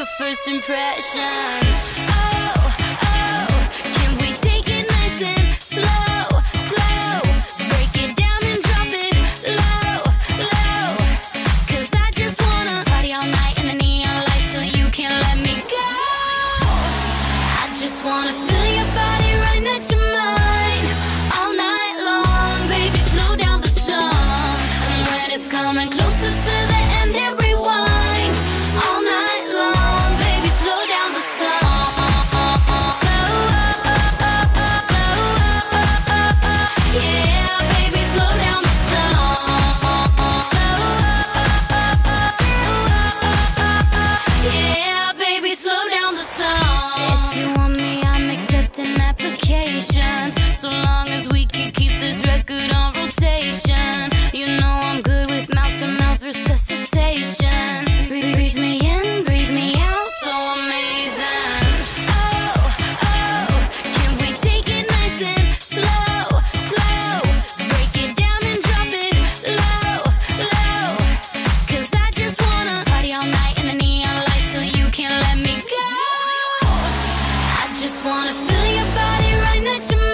a first impression. Oh, oh, can we take it nice and slow, slow? Break it down and drop it low, I just wanna party all night in the neon lights till you can't let me go. I just wanna feel your body right next to mine all night long. Baby, slow down the song. And when it's coming closer to the just wanna feel your body right next to me.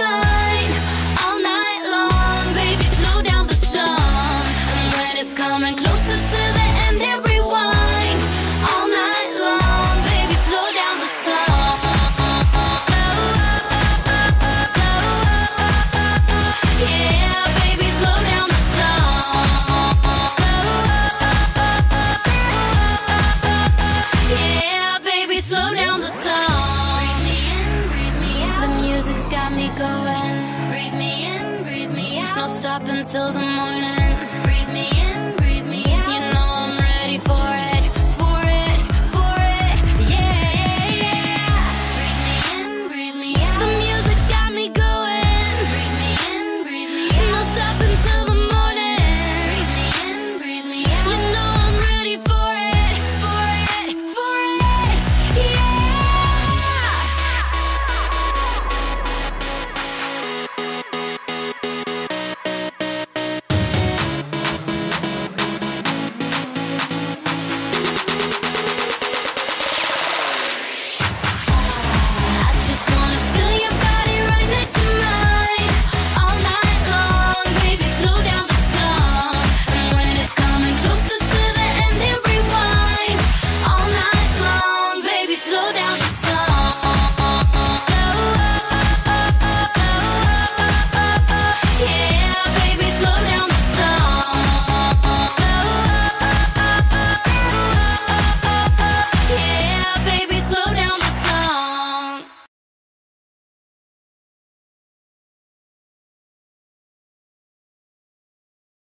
up until the morning. Breathe me in.